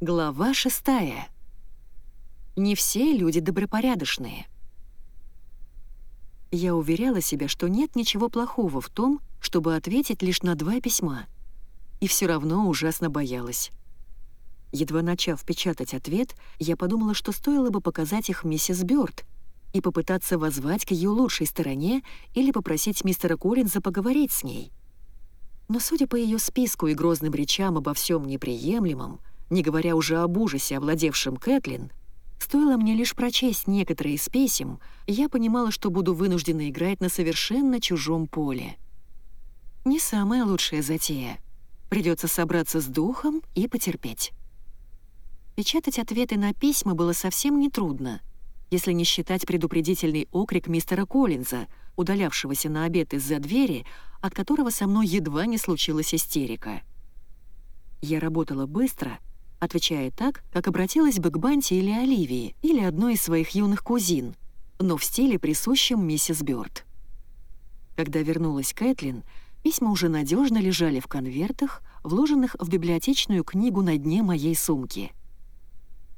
Глава шестая. Не все люди добропорядочные. Я уверяла себя, что нет ничего плохого в том, чтобы ответить лишь на два письма. И все равно ужасно боялась. Едва начав печатать ответ, я подумала, что стоило бы показать их миссис Бёрд и попытаться воззвать к ее лучшей стороне или попросить мистера Коллинза поговорить с ней. Но судя по ее списку и грозным речам обо всем неприемлемом, не говоря уже об ужасе, овладевшем Кэтлин, стоило мне лишь прочесть некоторые из писем, я понимала, что буду вынуждена играть на совершенно чужом поле. Не самая лучшая затея. Придется собраться с духом и потерпеть. Печатать ответы на письма было совсем нетрудно, если не считать предупредительный окрик мистера Коллинза, удалявшегося на обед из-за двери, от которого со мной едва не случилась истерика. Я работала быстро — отвечая так, как обратилась бы к Банти или Оливии, или одной из своих юных кузин, но в стиле, присущем миссис Бёрд. Когда вернулась Кэтлин, письма уже надежно лежали в конвертах, вложенных в библиотечную книгу на дне моей сумки.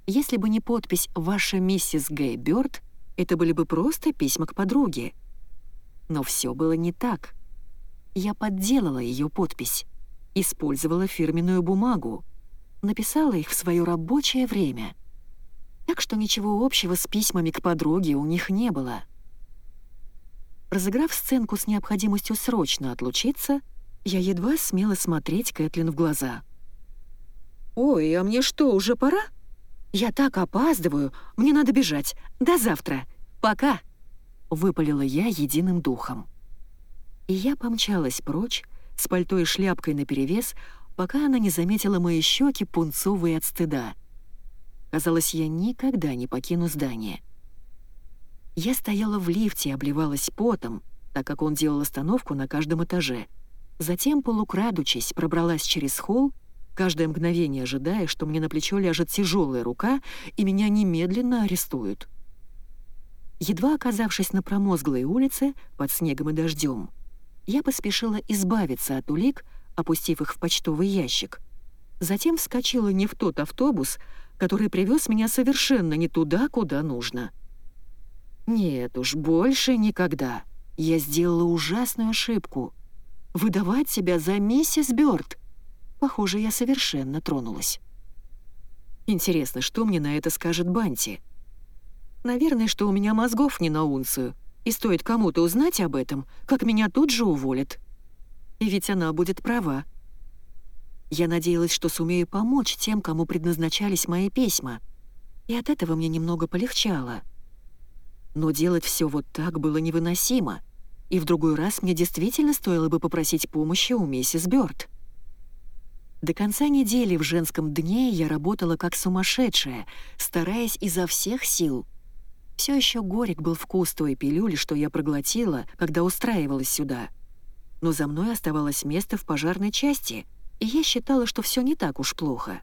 Если бы не подпись «Ваша миссис Гэй Бёрд», это были бы просто письма к подруге. Но все было не так. Я подделала ее подпись, использовала фирменную бумагу, написала их в свое рабочее время. Так что ничего общего с письмами к подруге у них не было. Разыграв сценку с необходимостью срочно отлучиться, я едва смела смотреть Кэтлин в глаза. «Ой, а мне что, уже пора? Я так опаздываю, мне надо бежать. До завтра. Пока!» — выпалила я единым духом. И я помчалась прочь, с пальто и шляпкой наперевес, пока она не заметила мои щеки пунцовые от стыда. Казалось, я никогда не покину здание. Я стояла в лифте и обливалась потом, так как он делал остановку на каждом этаже. Затем, полукрадучись, пробралась через холл, каждое мгновение ожидая, что мне на плечо ляжет тяжелая рука и меня немедленно арестуют. Едва оказавшись на промозглой улице под снегом и дождем, я поспешила избавиться от улик, опустив их в почтовый ящик. Затем вскочила не в тот автобус, который привез меня совершенно не туда, куда нужно. Нет уж, больше никогда. Я сделала ужасную ошибку. Выдавать себя за миссис Бёрд. Похоже, я совершенно тронулась. Интересно, что мне на это скажет Банти? Наверное, что у меня мозгов не на унцию, и стоит кому-то узнать об этом, как меня тут же уволят. И ведь она будет права. Я надеялась, что сумею помочь тем, кому предназначались мои письма, и от этого мне немного полегчало. Но делать все вот так было невыносимо, и в другой раз мне действительно стоило бы попросить помощи у миссис Бёрд. До конца недели в женском дне я работала как сумасшедшая, стараясь изо всех сил. Все еще горек был вкус той пилюли, что я проглотила, когда устраивалась сюда — но за мной оставалось место в пожарной части, и я считала, что все не так уж плохо.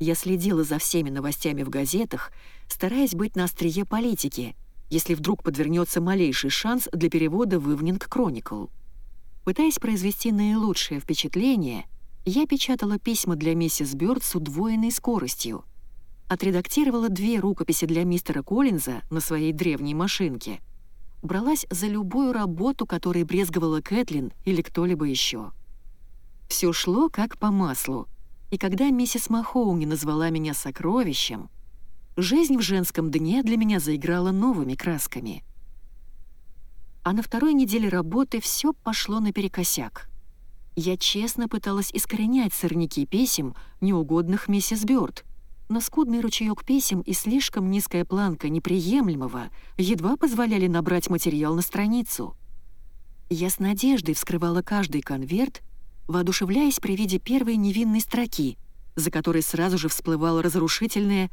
Я следила за всеми новостями в газетах, стараясь быть на острие политики, если вдруг подвернется малейший шанс для перевода в Evening Chronicle. Пытаясь произвести наилучшее впечатление, я печатала письма для миссис Бёрд с удвоенной скоростью, отредактировала две рукописи для мистера Коллинза на своей древней машинке — бралась за любую работу, которой брезговала Кэтлин или кто-либо еще. Все шло как по маслу, и когда миссис Махоуни назвала меня сокровищем, жизнь в женском дне для меня заиграла новыми красками. А на второй неделе работы все пошло наперекосяк. Я честно пыталась искоренять сорняки писем, неугодных миссис Бёрд, но скудный ручеёк писем и слишком низкая планка неприемлемого едва позволяли набрать материал на страницу. Я с надеждой вскрывала каждый конверт, воодушевляясь при виде первой невинной строки, за которой сразу же всплывало разрушительное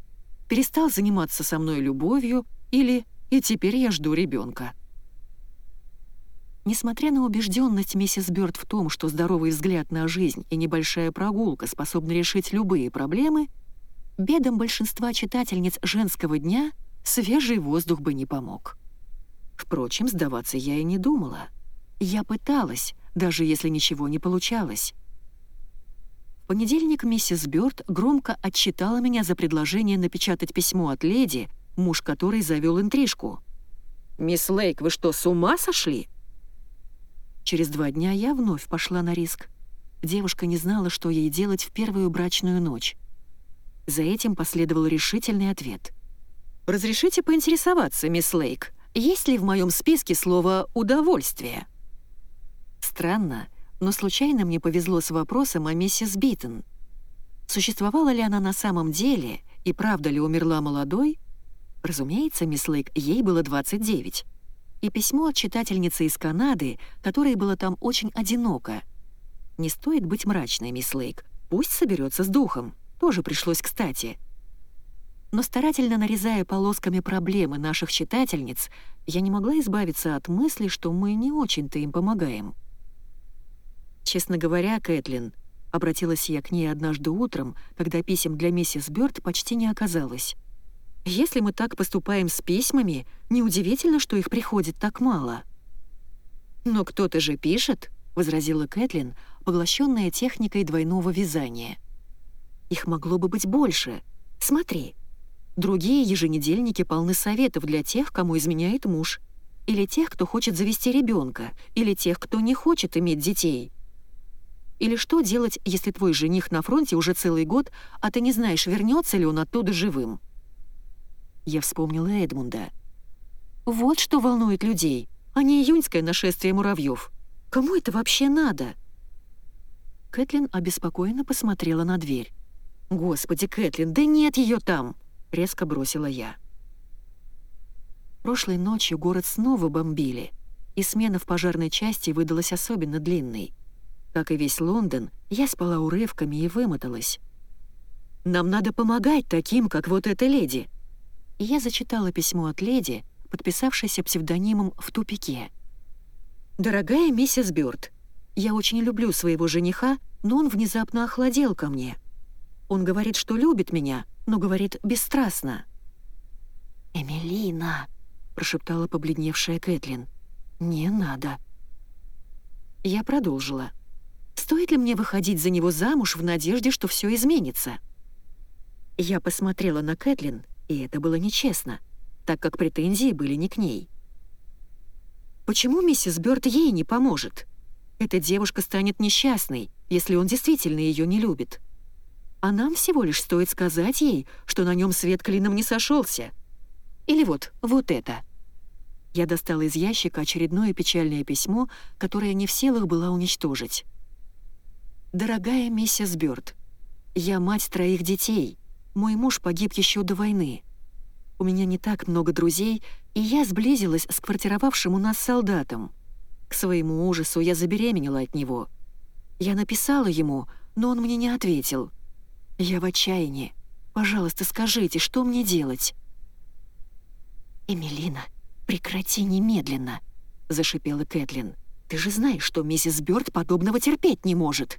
«перестал заниматься со мной любовью» или «и теперь я жду ребенка. Несмотря на убежденность миссис Бёрд в том, что здоровый взгляд на жизнь и небольшая прогулка способны решить любые проблемы — бедам большинства читательниц женского дня свежий воздух бы не помог. Впрочем, сдаваться я и не думала. Я пыталась, даже если ничего не получалось. В понедельник миссис Бёрд громко отчитала меня за предложение напечатать письмо от леди, муж которой завел интрижку. «Мисс Лейк, вы что, с ума сошли?» Через два дня я вновь пошла на риск. Девушка не знала, что ей делать в первую брачную ночь. За этим последовал решительный ответ. «Разрешите поинтересоваться, мисс Лейк, есть ли в моем списке слово «удовольствие»?» Странно, но случайно мне повезло с вопросом о миссис Биттон. Существовала ли она на самом деле и правда ли умерла молодой? Разумеется, мисс Лейк, ей было 29. И письмо от читательницы из Канады, которой было там очень одиноко. Не стоит быть мрачной, мисс Лейк, пусть соберется с духом, тоже пришлось кстати — но старательно нарезая полосками проблемы наших читательниц, я не могла избавиться от мысли, что мы не очень-то им помогаем. Честно говоря, Кэтлин, обратилась я к ней однажды утром, когда писем для миссис Бёрд почти не оказалось. Если мы так поступаем с письмами, неудивительно, что их приходит так мало. «Но кто-то же пишет», — возразила Кэтлин, поглощенная техникой двойного вязания. «Их могло бы быть больше. Смотри, Другие еженедельники полны советов для тех, кому изменяет муж, или тех, кто хочет завести ребенка, или тех, кто не хочет иметь детей. Или что делать, если твой жених на фронте уже целый год, а ты не знаешь, вернется ли он оттуда живым? Я вспомнила Эдмунда. Вот что волнует людей, а не июньское нашествие муравьев. Кому это вообще надо? Кэтлин обеспокоенно посмотрела на дверь. «Господи, Кэтлин, да нет ее там!» — резко бросила я. Прошлой ночью город снова бомбили, и смена в пожарной части выдалась особенно длинной. Как и весь Лондон, я спала урывками и вымоталась. «Нам надо помогать таким, как вот эта леди!» И я зачитала письмо от леди, подписавшейся псевдонимом «В тупике». «Дорогая миссис Бёрд, я очень люблю своего жениха, но он внезапно охладел ко мне. Он говорит, что любит меня, но говорит бесстрастно. «Эмилина», — прошептала побледневшая Кэтлин, — «не надо». Я продолжила. «Стоит ли мне выходить за него замуж в надежде, что все изменится?» Я посмотрела на Кэтлин, и это было нечестно, так как претензии были не к ней. «Почему миссис Бёрд ей не поможет? Эта девушка станет несчастной, если он действительно ее не любит» а нам всего лишь стоит сказать ей, что на нем свет клином не сошелся. Или вот, вот это. Я достала из ящика очередное печальное письмо, которое не в силах была уничтожить. «Дорогая миссис Бёрд, я мать троих детей. Мой муж погиб еще до войны. У меня не так много друзей, и я сблизилась с квартировавшим у нас солдатом. К своему ужасу я забеременела от него. Я написала ему, но он мне не ответил. Я в отчаянии. Пожалуйста, скажите, что мне делать?» «Эмилина, прекрати немедленно», — зашипела Кэтлин. «Ты же знаешь, что миссис Бёрд подобного терпеть не может».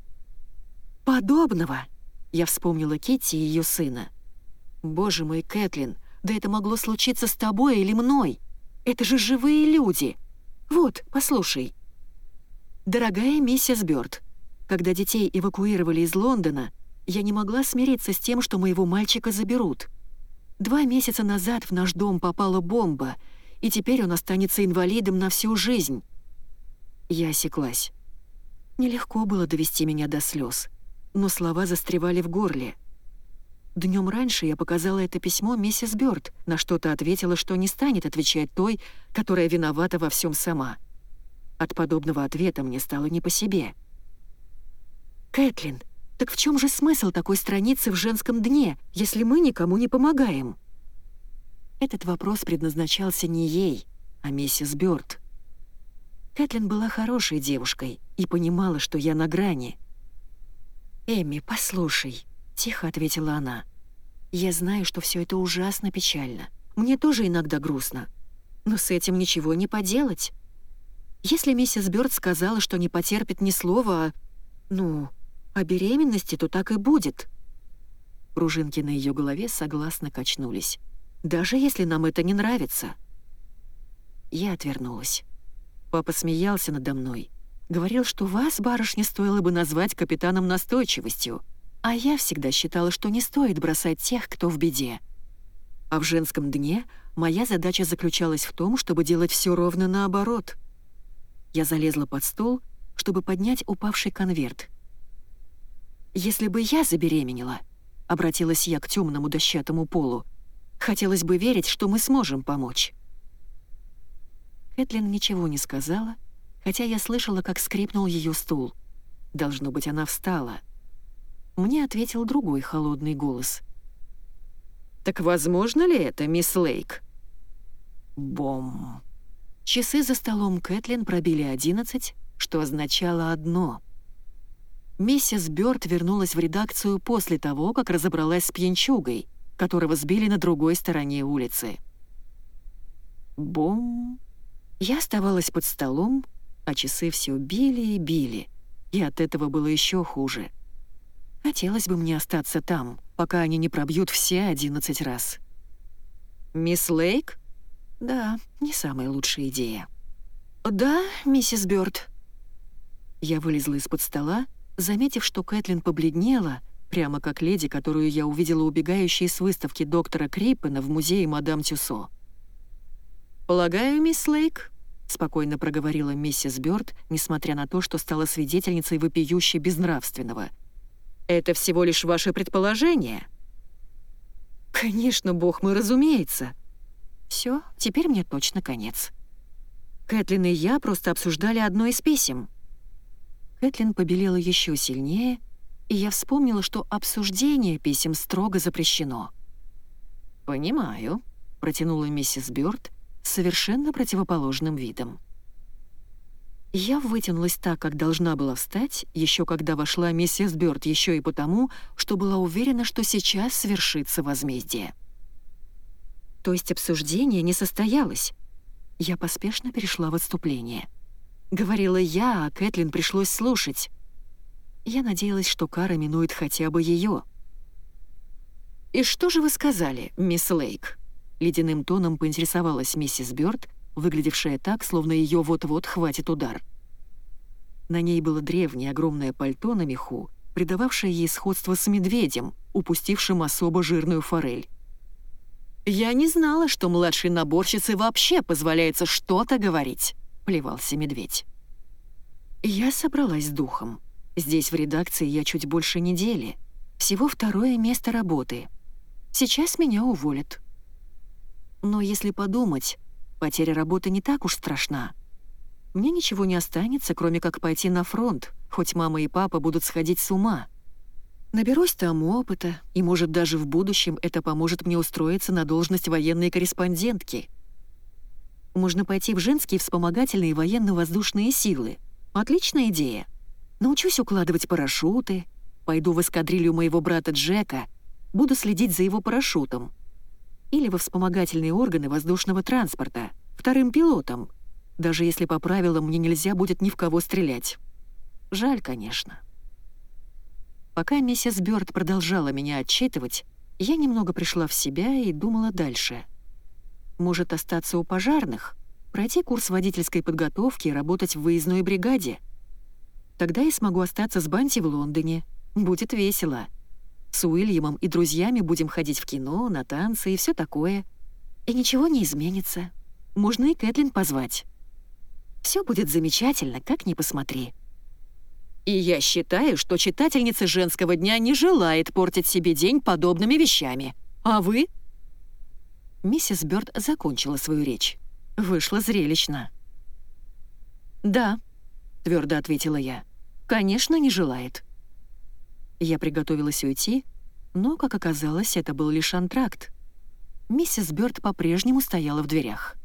«Подобного?» — я вспомнила Китти и ее сына. «Боже мой, Кэтлин, да это могло случиться с тобой или мной. Это же живые люди. Вот, послушай». «Дорогая миссис Бёрд, когда детей эвакуировали из Лондона, я не могла смириться с тем, что моего мальчика заберут. Два месяца назад в наш дом попала бомба, и теперь он останется инвалидом на всю жизнь. Я осеклась. Нелегко было довести меня до слез, но слова застревали в горле. Днем раньше я показала это письмо миссис Бёрд, на что-то ответила, что не станет отвечать той, которая виновата во всем сама. От подобного ответа мне стало не по себе. «Кэтлин, так в чем же смысл такой страницы в женском дне, если мы никому не помогаем? Этот вопрос предназначался не ей, а миссис Бёрд. Кэтлин была хорошей девушкой и понимала, что я на грани. «Эми, послушай», — тихо ответила она. «Я знаю, что все это ужасно печально. Мне тоже иногда грустно. Но с этим ничего не поделать. Если миссис Бёрд сказала, что не потерпит ни слова, ну, о беременности, то так и будет». Пружинки на ее голове согласно качнулись. «Даже если нам это не нравится». Я отвернулась. Папа смеялся надо мной. Говорил, что вас, барышня, стоило бы назвать капитаном настойчивостью. А я всегда считала, что не стоит бросать тех, кто в беде. А в женском дне моя задача заключалась в том, чтобы делать все ровно наоборот. Я залезла под стол, чтобы поднять упавший конверт. «Если бы я забеременела», — обратилась я к темному дощатому полу, «хотелось бы верить, что мы сможем помочь». Кэтлин ничего не сказала, хотя я слышала, как скрипнул ее стул. Должно быть, она встала. Мне ответил другой холодный голос. «Так возможно ли это, мисс Лейк?» Бом. Часы за столом Кэтлин пробили одиннадцать, что означало одно. Миссис Бёрд вернулась в редакцию после того, как разобралась с пьянчугой, которого сбили на другой стороне улицы. Бом. Я оставалась под столом, а часы все били и били, и от этого было еще хуже. Хотелось бы мне остаться там, пока они не пробьют все одиннадцать раз. «Мисс Лейк?» «Да, не самая лучшая идея». «Да, миссис Бёрд». Я вылезла из-под стола, заметив, что Кэтлин побледнела, прямо как леди, которую я увидела убегающей с выставки доктора Крейпена в музее мадам Тюсо. «Полагаю, мисс Лейк», — спокойно проговорила миссис Бёрд, несмотря на то, что стала свидетельницей вопиюще безнравственного. «Это всего лишь ваше предположение». «Конечно, бог мой, разумеется». Все, теперь мне точно конец. Кэтлин и я просто обсуждали одно из писем. Кэтлин побелела еще сильнее, и я вспомнила, что обсуждение писем строго запрещено. «Понимаю», — протянула миссис Бёрд, совершенно противоположным видом. Я вытянулась так, как должна была встать, еще когда вошла миссис Бёрд, еще и потому, что была уверена, что сейчас свершится возмездие. То есть обсуждение не состоялось. Я поспешно перешла в отступление. Говорила я, а Кэтлин пришлось слушать. Я надеялась, что кара минует хотя бы ее. «И что же вы сказали, мисс Лейк?» Ледяным тоном поинтересовалась миссис Бёрд, выглядевшая так, словно ее вот-вот хватит удар. На ней было древнее огромное пальто на меху, придававшее ей сходство с медведем, упустившим особо жирную форель. «Я не знала, что младшей наборщице вообще позволяется что-то говорить», — плевался медведь. Я собралась с духом. Здесь в редакции я чуть больше недели. Всего второе место работы. Сейчас меня уволят. Но если подумать, потеря работы не так уж страшна. Мне ничего не останется, кроме как пойти на фронт, хоть мама и папа будут сходить с ума. Наберусь там опыта, и, может, даже в будущем это поможет мне устроиться на должность военной корреспондентки. Можно пойти в женские вспомогательные военно-воздушные силы. Отличная идея. Научусь укладывать парашюты, пойду в эскадрилью моего брата Джека, буду следить за его парашютом — или во вспомогательные органы воздушного транспорта, вторым пилотом, даже если по правилам мне нельзя будет ни в кого стрелять. Жаль, конечно. Пока миссис Бёрд продолжала меня отчитывать, я немного пришла в себя и думала дальше. Может, остаться у пожарных, пройти курс водительской подготовки и работать в выездной бригаде? Тогда я смогу остаться с Банти в Лондоне. Будет весело. С Уильямом и друзьями будем ходить в кино, на танцы и все такое. И ничего не изменится. Можно и Кэтлин позвать. Все будет замечательно, как ни посмотри. И я считаю, что читательница женского дня не желает портить себе день подобными вещами. А вы? Миссис Бёрд закончила свою речь. Вышло зрелищно. «Да», — твердо ответила я. «Конечно, не желает. Я приготовилась уйти, но, как оказалось, это был лишь антракт. Миссис Бёрд по-прежнему стояла в дверях.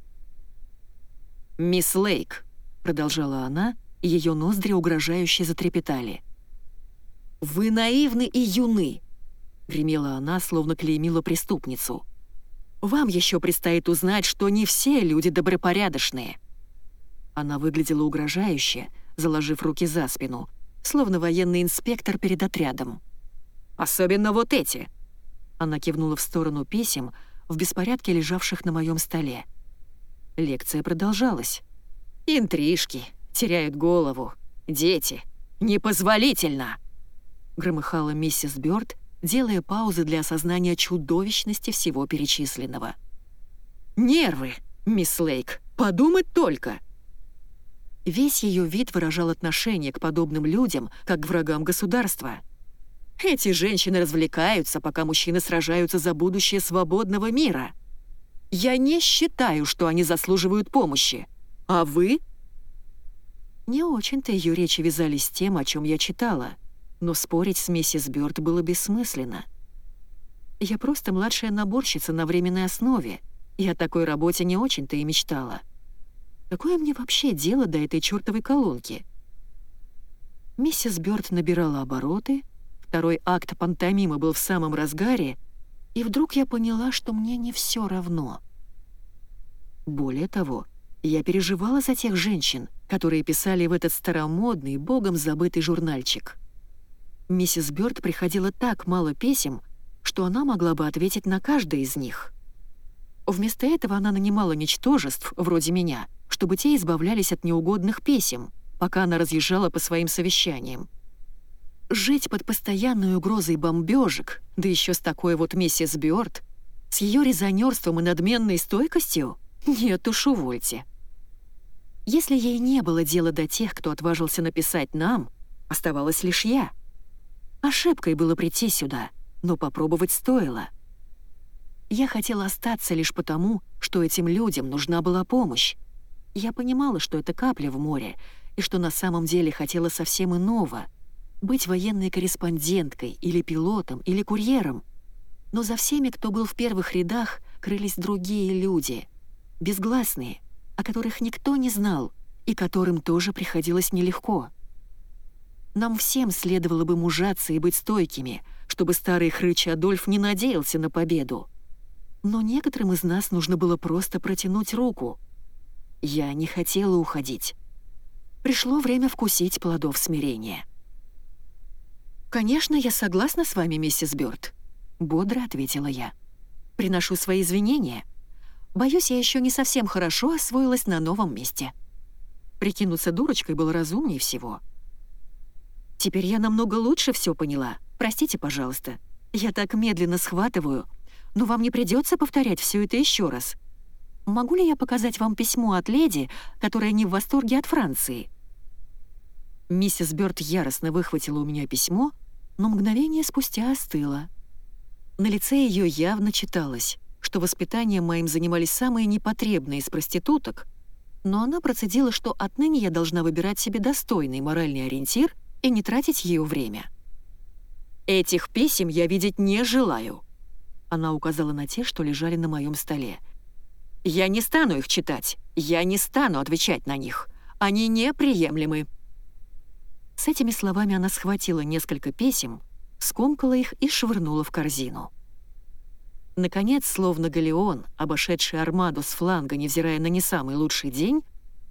«Мисс Лейк», — продолжала она, её ноздри угрожающе затрепетали. «Вы наивны и юны», — гремела она, словно клеймила преступницу. «Вам еще предстоит узнать, что не все люди добропорядочные». Она выглядела угрожающе, заложив руки за спину — словно военный инспектор перед отрядом. «Особенно вот эти!» Она кивнула в сторону писем, в беспорядке лежавших на моем столе. Лекция продолжалась. «Интрижки, теряют голову, дети. Непозволительно!» — громыхала миссис Бёрд, делая паузы для осознания чудовищности всего перечисленного. «Нервы, мисс Лейк, подумать только!» Весь ее вид выражал отношение к подобным людям, как к врагам государства. Эти женщины развлекаются, пока мужчины сражаются за будущее свободного мира. Я не считаю, что они заслуживают помощи. А вы? Не очень-то ее речи вязались с тем, о чем я читала, но спорить с миссис Бёрд было бессмысленно. Я просто младшая наборщица на временной основе, и о такой работе не очень-то и мечтала. Какое мне вообще дело до этой чертовой колонки? Миссис Бёрд набирала обороты, второй акт пантомимы был в самом разгаре, и вдруг я поняла, что мне не все равно. Более того, я переживала за тех женщин, которые писали в этот старомодный, богом забытый журнальчик. Миссис Бёрд приходила так мало писем, что она могла бы ответить на каждое из них. Вместо этого она нанимала ничтожеств, вроде меня — чтобы те избавлялись от неугодных писем, пока она разъезжала по своим совещаниям. Жить под постоянной угрозой бомбежек, да еще с такой вот миссис Бёрд, с ее резонерством и надменной стойкостью? Нет уж, увольте. Если ей не было дела до тех, кто отважился написать нам, оставалась лишь я. Ошибкой было прийти сюда, но попробовать стоило. Я хотела остаться лишь потому, что этим людям нужна была помощь, я понимала, что это капля в море, и что на самом деле хотела совсем иного — быть военной корреспонденткой или пилотом или курьером. Но за всеми, кто был в первых рядах, крылись другие люди, безгласные, о которых никто не знал и которым тоже приходилось нелегко. Нам всем следовало бы мужаться и быть стойкими, чтобы старый хрыч Адольф не надеялся на победу. Но некоторым из нас нужно было просто протянуть руку — я не хотела уходить. Пришло время вкусить плодов смирения. «Конечно, я согласна с вами, миссис Бёрд», — бодро ответила я. «Приношу свои извинения. Боюсь, я еще не совсем хорошо освоилась на новом месте. Прикинуться дурочкой было разумнее всего. Теперь я намного лучше все поняла. Простите, пожалуйста. Я так медленно схватываю, но вам не придется повторять все это еще раз. Могу ли я показать вам письмо от леди, которая не в восторге от Франции?» Миссис Бёрд яростно выхватила у меня письмо, но мгновение спустя остыла. На лице ее явно читалось, что воспитанием моим занимались самые непотребные из проституток, но она процедила, что отныне я должна выбирать себе достойный моральный ориентир и не тратить ее время. «Этих писем я видеть не желаю», — она указала на те, что лежали на моем столе — я не стану их читать, я не стану отвечать на них. Они неприемлемы». С этими словами она схватила несколько писем, скомкала их и швырнула в корзину. Наконец, словно галеон, обошедший армаду с фланга, невзирая на не самый лучший день,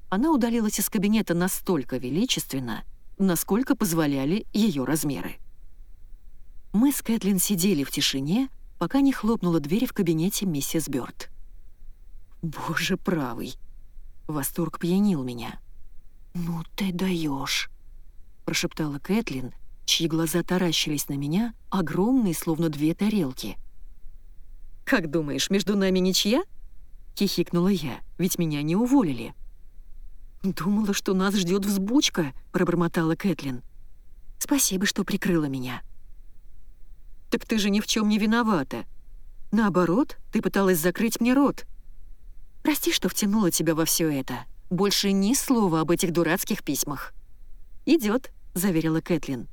она удалилась из кабинета настолько величественно, насколько позволяли ее размеры. Мы с Кэтлин сидели в тишине, пока не хлопнула дверь в кабинете миссис Бёрд. Боже правый. Восторг пьянил меня. «Ну ты даешь, прошептала Кэтлин, чьи глаза таращились на меня, огромные, словно две тарелки. «Как думаешь, между нами ничья?» — хихикнула я, ведь меня не уволили. «Думала, что нас ждет взбучка», — пробормотала Кэтлин. «Спасибо, что прикрыла меня». «Так ты же ни в чем не виновата. Наоборот, ты пыталась закрыть мне рот», Прости, что втянула тебя во все это. Больше ни слова об этих дурацких письмах». Идет, заверила Кэтлин.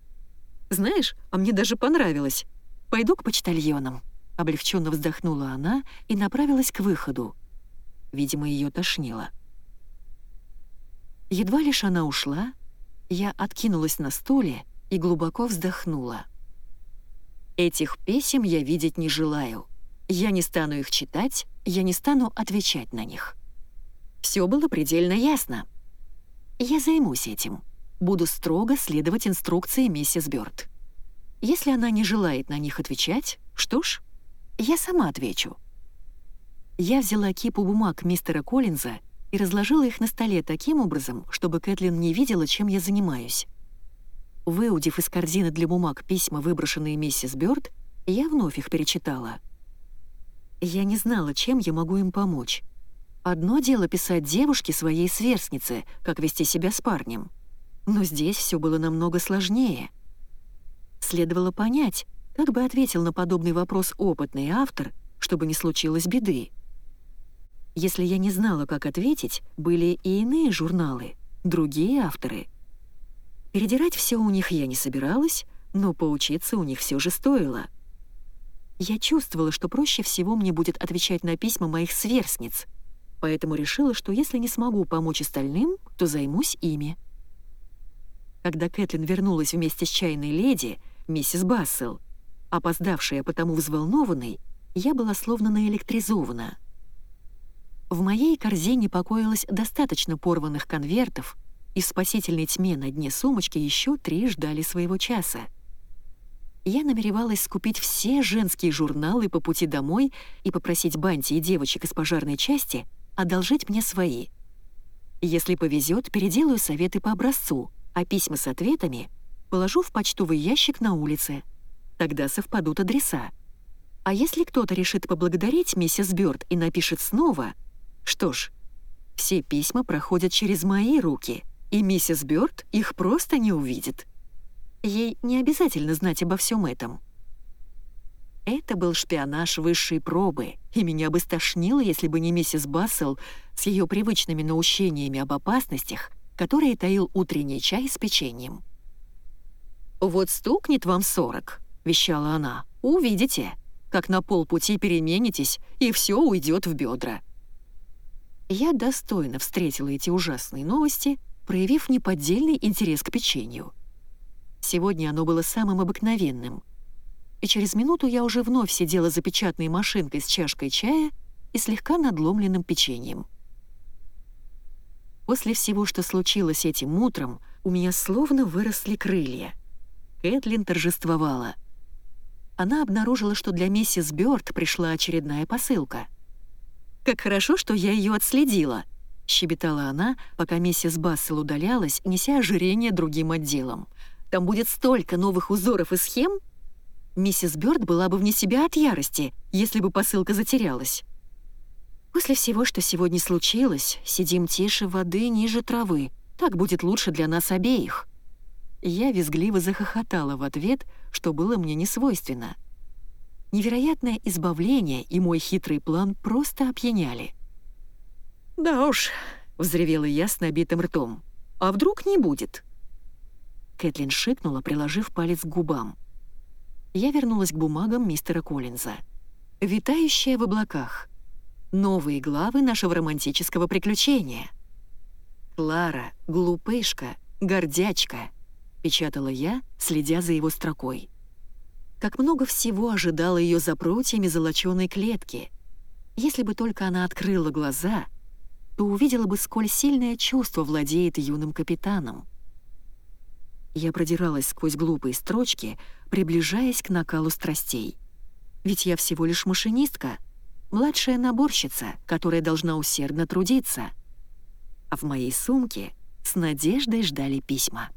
«Знаешь, а мне даже понравилось. Пойду к почтальонам». Облегченно вздохнула она и направилась к выходу. Видимо, ее тошнило. Едва лишь она ушла, я откинулась на стуле и глубоко вздохнула. «Этих писем я видеть не желаю. Я не стану их читать, я не стану отвечать на них. Все было предельно ясно. Я займусь этим. Буду строго следовать инструкции миссис Бёрд. Если она не желает на них отвечать, что ж, я сама отвечу. Я взяла кипу бумаг мистера Коллинза и разложила их на столе таким образом, чтобы Кэтлин не видела, чем я занимаюсь. Выудив из корзины для бумаг письма, выброшенные миссис Бёрд, я вновь их перечитала. Я не знала, чем я могу им помочь. Одно дело писать девушке своей сверстнице, как вести себя с парнем. Но здесь все было намного сложнее. Следовало понять, как бы ответил на подобный вопрос опытный автор, чтобы не случилось беды. Если я не знала, как ответить, были и иные журналы, другие авторы. Передирать все у них я не собиралась, но поучиться у них все же стоило. Я чувствовала, что проще всего мне будет отвечать на письма моих сверстниц, поэтому решила, что если не смогу помочь остальным, то займусь ими. Когда Кэтлин вернулась вместе с чайной леди, миссис Бассел, опоздавшая потому взволнованной, я была словно наэлектризована — в моей корзине покоилось достаточно порванных конвертов, и в спасительной тьме на дне сумочки еще три ждали своего часа. Я намеревалась скупить все женские журналы по пути домой и попросить Банти и девочек из пожарной части одолжить мне свои. Если повезет, переделаю советы по образцу, а письма с ответами положу в почтовый ящик на улице. Тогда совпадут адреса. А если кто-то решит поблагодарить миссис Бёрд и напишет снова — что ж, все письма проходят через мои руки, и миссис Бёрд их просто не увидит. Ей не обязательно знать обо всем этом. Это был шпионаж высшей пробы, и меня бы стошнило, если бы не миссис Бассел с ее привычными наущениями об опасностях, которые таил утренний чай с печеньем. «Вот стукнет вам сорок», — вещала она, — «увидите, как на полпути переменитесь, и все уйдет в бедра. Я достойно встретила эти ужасные новости, проявив неподдельный интерес к печенью. Сегодня оно было самым обыкновенным. И через минуту я уже вновь сидела за печатной машинкой с чашкой чая и слегка надломленным печеньем. После всего, что случилось этим утром, у меня словно выросли крылья. Кэтлин торжествовала. Она обнаружила, что для миссис Бёрд пришла очередная посылка — «Как хорошо, что я ее отследила», — щебетала она, пока миссис Бассел удалялась, неся ожирение другим отделам. «Там будет столько новых узоров и схем!» Миссис Бёрд была бы вне себя от ярости, если бы посылка затерялась. «После всего, что сегодня случилось, сидим тише воды, ниже травы. Так будет лучше для нас обеих». Я визгливо захохотала в ответ, что было мне не свойственно — Невероятное избавление и мой хитрый план просто опьяняли. «Да уж», — взревела я с набитым ртом, — «а вдруг не будет?» Кэтлин шикнула, приложив палец к губам. Я вернулась к бумагам мистера Коллинза. «Витающая в облаках. Новые главы нашего романтического приключения». «Клара, глупышка, гордячка», — печатала я, следя за его строкой. Как много всего ожидало ее за прутьями золоченой клетки. Если бы только она открыла глаза, то увидела бы, сколь сильное чувство владеет юным капитаном. Я продиралась сквозь глупые строчки, приближаясь к накалу страстей. Ведь я всего лишь машинистка, младшая наборщица, которая должна усердно трудиться. А в моей сумке с надеждой ждали письма.